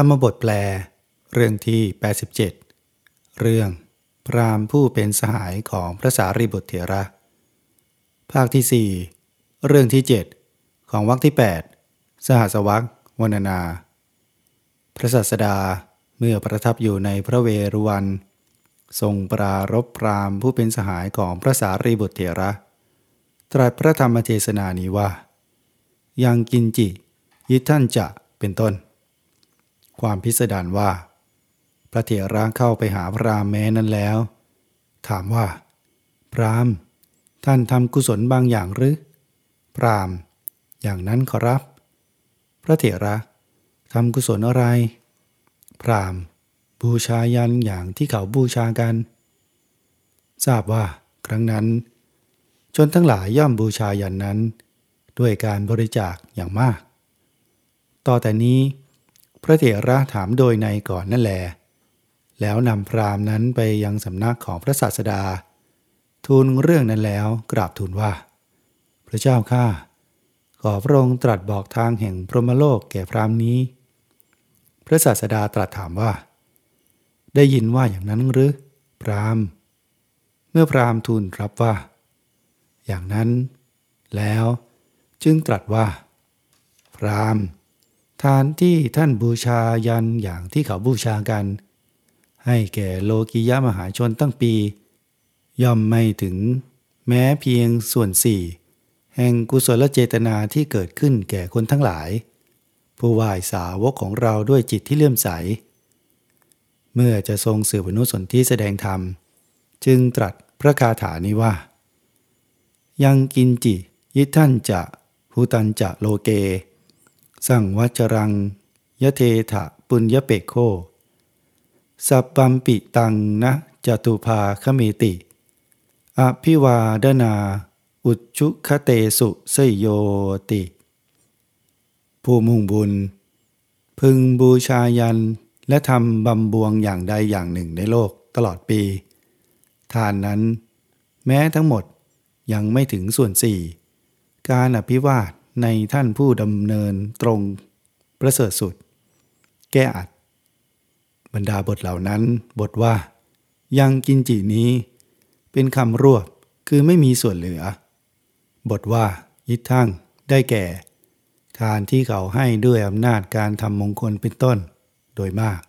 รรมบทแปล เรื่องที่ 87 เรื่อง พรามผู้เป็นสหายของพระสารีบุตรเถระ ภาคที่ 4 เรื่องที่ 7 ของวรรคที่ 8 สหัสวรรควรรณนา พระศาสดาเมื่อประทับอยู่ในพระเวรุวัน ทรงปรารบพรามผู้เป็นสหายของพระสารีบุตรเถระ ตรัสพระธรรมเทศนานี้ว่า ยังกินจิ ยิท่านจะเป็นต้น ความพิสดารว่า พระเถระเข้าไปหาพรามแม้นั้นแล้ว ถามว่า พรามท่านทำกุศลบางอย่างหรือ พรามอย่างนั้นขอรับ พระเถระทำกุศลอะไร พรามบูชายันอย่างที่เขาบูชากัน ทราบว่า ครั้งนั้น ชนทั้งหลายย่อมบูชายันนั้น ด้วยการบริจาคอย่างมาก ต่อแต่นี้ พระเถระถามโดยในก่อนนั่นแหลแล้วนำพราหมณ์นั้นไปยังสำนักของพระศาสดา ทูลเรื่องนั้นแล้วกราบทูลว่า พระเจ้าข้าขอพระองค์ตรัสบอกทางแห่งพรหมโลกแก่พราหมณ์นี้ พระศาสดาตรัสถามว่า ได้ยินว่าอย่างนั้นหรือ พราหมณ์เมื่อพราหมณ์ทูลรับว่า อย่างนั้น แล้วจึงตรัสว่า พราหมณ์ ทานที่ท่านบูชายันอย่างที่เขาบูชากัน ให้แก่โลกิยะมหาชนตั้งปี ย่อมไม่ถึง แม้เพียงส่วนสี่แห่งกุศลเจตนาที่เกิดขึ้นแก่คนทั้งหลาย ผู้ไหว้สาวกของเราด้วยจิตที่เลื่อมใส เมื่อจะทรงสืบอนุสนที่แสดงธรรม จึงตรัสพระคาถานี้ว่า ยังกินจิ ยิท่านจะภูตันจะโลเก สั่งวัจรังยะเทถะปุญญเปกโค สัพปัมปิตังนะจตุภาคเมติ อภิวาดนา อุชุคเตสุเสยโยติ ผู้มุ่งบุญ พึงบูชายันและทำบำบวงอย่างใดอย่างหนึ่งในโลกตลอดปี ทานนั้น แม้ทั้งหมดยังไม่ถึงส่วนสี่ การอภิวาท ในท่านผู้ดำเนินตรงประเสริฐสุด แก้อัด บรรดาบทเหล่านั้นบทว่า ยังกินจีนี้ เป็นคำรวบคือไม่มีส่วนเหลือ บทว่า ยิดทั้งได้แก่ ทานที่เขาให้ด้วยอำนาจการทำมงคลเป็นต้น โดยมาก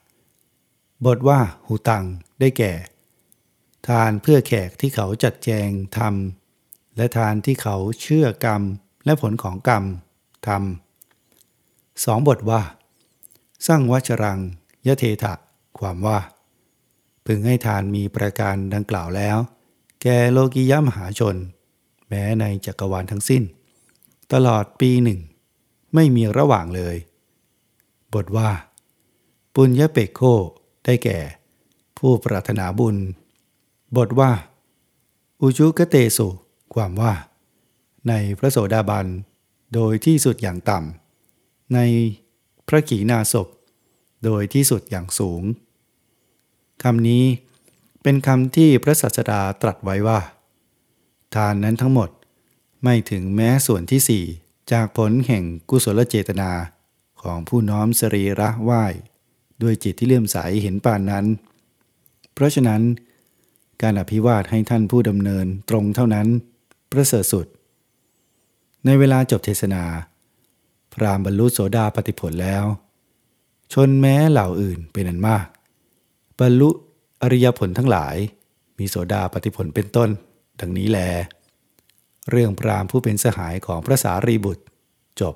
บทว่าหูตังได้แก่ ทานเพื่อแขกที่เขาจัดแจงทำและทานที่เขาเชื่อกรรม และผลของกรรมทำสองบทว่า สร้างวัชรังยะเทถะความว่า พึงให้ทานมีประการดังกล่าวแล้ว แก่โลกิยมหาชน แม้ในจักรวาลทั้งสิ้น ตลอดปีหนึ่ง ไม่มีระหว่างเลย บทว่า ปุญญเปกโคได้แก่ ผู้ปรารถนาบุญ บทว่า อุชุกเตสุ ความว่า ในพระโสดาบัน โดยที่สุดอย่างต่ำในพระขีณาสพโดยที่สุดอย่างสูงคำนี้เป็นคำที่พระสัสดาตรัสไว้ว่า ทานนั้นทั้งหมดไม่ถึงแม้ส่วนที่สี่จากผลแห่งกุศลเจตนาของผู้น้อมสรีระไหว้ด้วยจิตที่เลื่อมใสเห็นปานนั้น เพราะฉะนั้น การอภิวาทให้ท่านผู้ดำเนินตรงเท่านั้น ประเสริฐสุด ในเวลาจบเทศนา พรามบรรลุโสดาปฏิผลแล้ว ชนแม้เหล่าอื่นเป็นอันมาก บรรลุอริยผลทั้งหลาย มีโสดาปฏิผลเป็นต้น ดังนี้แล เรื่องพรามผู้เป็นสหายของพระสารีบุตรจบ